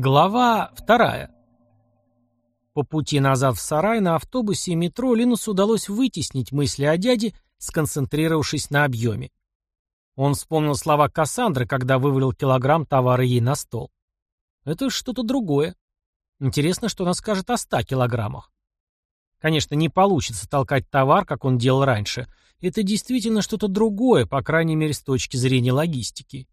Глава вторая. По пути назад в сарай на автобусе и метро Линусу удалось вытеснить мысли о дяде, сконцентрировавшись на объеме. Он вспомнил слова Кассандры, когда вывалил килограмм товара ей на стол. Это что-то другое. Интересно, что она скажет о ста килограммах. Конечно, не получится толкать товар, как он делал раньше. Это действительно что-то другое, по крайней мере, с точки зрения логистики.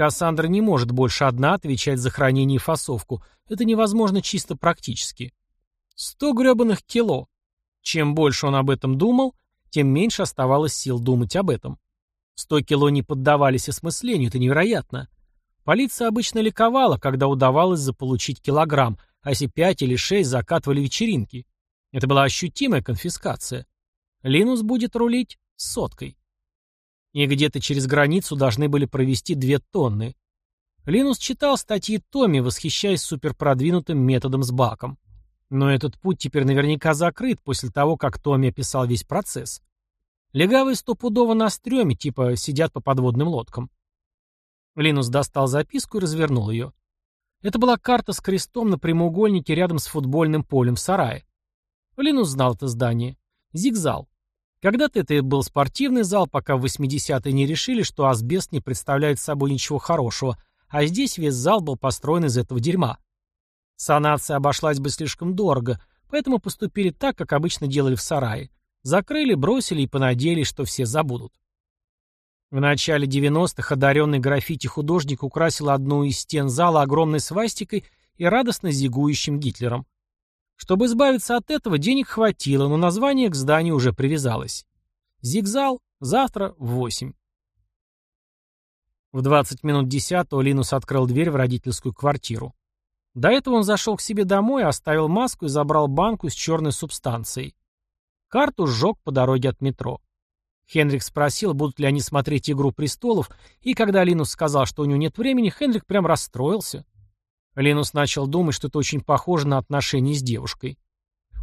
Кассандра не может больше одна отвечать за хранение и фасовку. Это невозможно чисто практически. Сто гребаных кило. Чем больше он об этом думал, тем меньше оставалось сил думать об этом. Сто кило не поддавались осмыслению, это невероятно. Полиция обычно ликовала, когда удавалось заполучить килограмм, а если пять или шесть закатывали вечеринки. Это была ощутимая конфискация. Линус будет рулить соткой. И где-то через границу должны были провести две тонны. Линус читал статьи Томми, восхищаясь суперпродвинутым методом с баком. Но этот путь теперь наверняка закрыт после того, как Томми описал весь процесс. Легавые стопудово на стреме, типа сидят по подводным лодкам. Линус достал записку и развернул ее. Это была карта с крестом на прямоугольнике рядом с футбольным полем в сарае. Линус знал это здание. Зигзал. Когда-то это был спортивный зал, пока в 80-е не решили, что асбест не представляет собой ничего хорошего, а здесь весь зал был построен из этого дерьма. Санация обошлась бы слишком дорого, поэтому поступили так, как обычно делали в сарае. Закрыли, бросили и понадеялись, что все забудут. В начале 90-х одаренный граффити-художник украсил одну из стен зала огромной свастикой и радостно зигующим Гитлером. Чтобы избавиться от этого, денег хватило, но название к зданию уже привязалось. Зигзал завтра в восемь. В 20 минут десятого Линус открыл дверь в родительскую квартиру. До этого он зашел к себе домой, оставил маску и забрал банку с черной субстанцией. Карту сжег по дороге от метро. Хенрик спросил, будут ли они смотреть «Игру престолов», и когда Линус сказал, что у него нет времени, Хенрик прям расстроился. Линус начал думать, что это очень похоже на отношения с девушкой.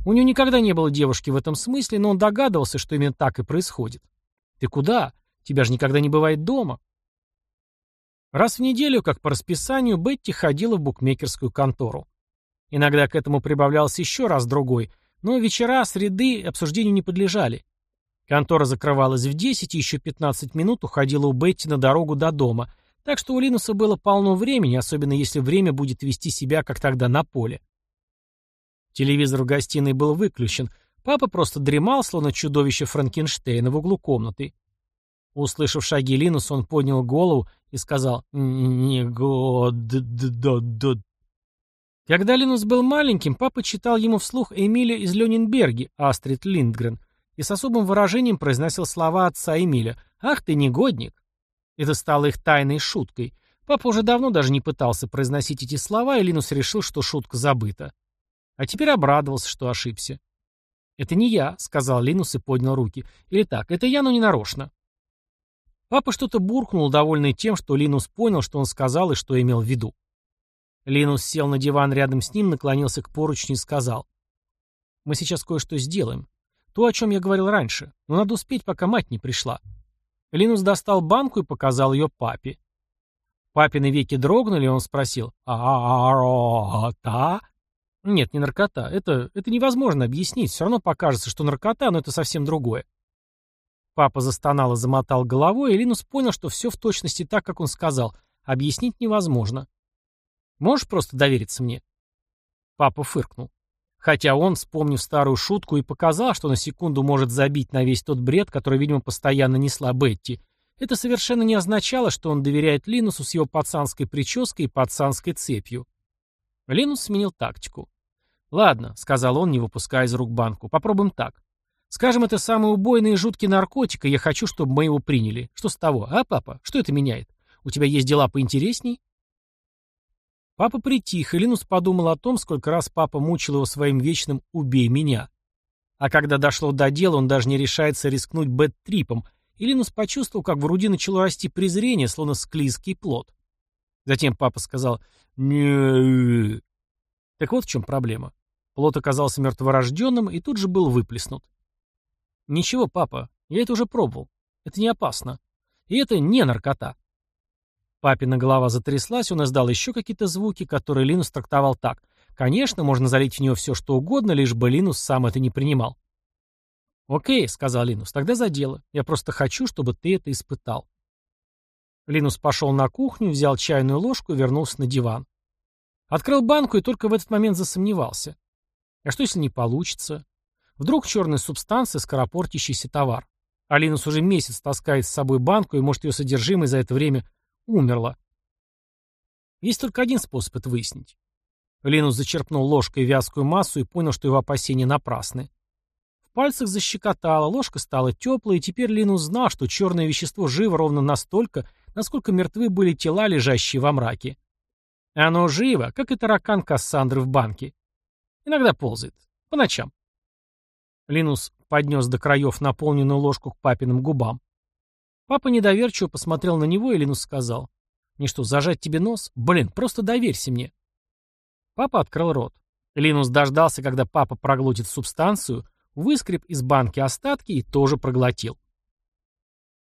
У него никогда не было девушки в этом смысле, но он догадывался, что именно так и происходит. «Ты куда? Тебя же никогда не бывает дома». Раз в неделю, как по расписанию, Бетти ходила в букмекерскую контору. Иногда к этому прибавлялся еще раз другой, но вечера, среды обсуждению не подлежали. Контора закрывалась в 10 и еще 15 минут уходила у Бетти на дорогу до дома – так что у Линуса было полно времени, особенно если время будет вести себя, как тогда на поле. Телевизор в гостиной был выключен. Папа просто дремал, словно чудовище Франкенштейна в углу комнаты. Услышав шаги Линуса, он поднял голову и сказал «Не год д Когда Линус был маленьким, папа читал ему вслух Эмиля из Ленинберги, Астрид Линдгрен, и с особым выражением произносил слова отца Эмиля «Ах ты негодник!». Это стало их тайной шуткой. Папа уже давно даже не пытался произносить эти слова, и Линус решил, что шутка забыта. А теперь обрадовался, что ошибся. «Это не я», — сказал Линус и поднял руки. «Или так, это я, но не нарочно». Папа что-то буркнул, довольный тем, что Линус понял, что он сказал и что имел в виду. Линус сел на диван рядом с ним, наклонился к поручню и сказал. «Мы сейчас кое-что сделаем. То, о чем я говорил раньше. Но надо успеть, пока мать не пришла». Линус достал банку и показал ее папе. Папины веки дрогнули, он спросил а та Нет, не наркота. Это, это невозможно объяснить. Все равно покажется, что наркота, но это совсем другое. Папа застонал и замотал головой, и Линус понял, что все в точности так, как он сказал. Объяснить невозможно. Можешь просто довериться мне? Папа фыркнул. Хотя он, вспомнив старую шутку, и показал, что на секунду может забить на весь тот бред, который, видимо, постоянно несла Бетти, это совершенно не означало, что он доверяет Линусу с его пацанской прической и пацанской цепью. Линус сменил тактику. «Ладно», — сказал он, не выпуская из рук банку, — «попробуем так. Скажем, это самый убойный и жуткий наркотик, и я хочу, чтобы мы его приняли. Что с того, а, папа? Что это меняет? У тебя есть дела поинтересней?» Папа притих, и Линус подумал о том, сколько раз папа мучил его своим вечным «убей меня». А когда дошло до дела, он даже не решается рискнуть бэт-трипом, и Линус почувствовал, как в груди начало расти презрение, словно склизкий плод. Затем папа сказал не Так вот в чем проблема. Плод оказался мертворожденным и тут же был выплеснут. «Ничего, папа, я это уже пробовал. Это не опасно. И это не наркота. Папина голова затряслась, он издал еще какие-то звуки, которые Линус трактовал так. Конечно, можно залить в него все, что угодно, лишь бы Линус сам это не принимал. «Окей», — сказал Линус, — «тогда за дело. Я просто хочу, чтобы ты это испытал». Линус пошел на кухню, взял чайную ложку и вернулся на диван. Открыл банку и только в этот момент засомневался. А что, если не получится? Вдруг черная субстанция — скоропортящийся товар. А Линус уже месяц таскает с собой банку, и, может, ее содержимое за это время умерло. Есть только один способ это выяснить. Линус зачерпнул ложкой вязкую массу и понял, что его опасения напрасны. В пальцах защекотало, ложка стала теплой, и теперь Линус знал, что черное вещество живо ровно настолько, насколько мертвы были тела, лежащие во мраке. Оно живо, как и таракан Кассандры в банке. Иногда ползает. По ночам. Линус поднес до краев наполненную ложку к папиным губам. Папа недоверчиво посмотрел на него, и Линус сказал. «Не что, зажать тебе нос? Блин, просто доверься мне». Папа открыл рот. Линус дождался, когда папа проглотит субстанцию, выскреб из банки остатки и тоже проглотил.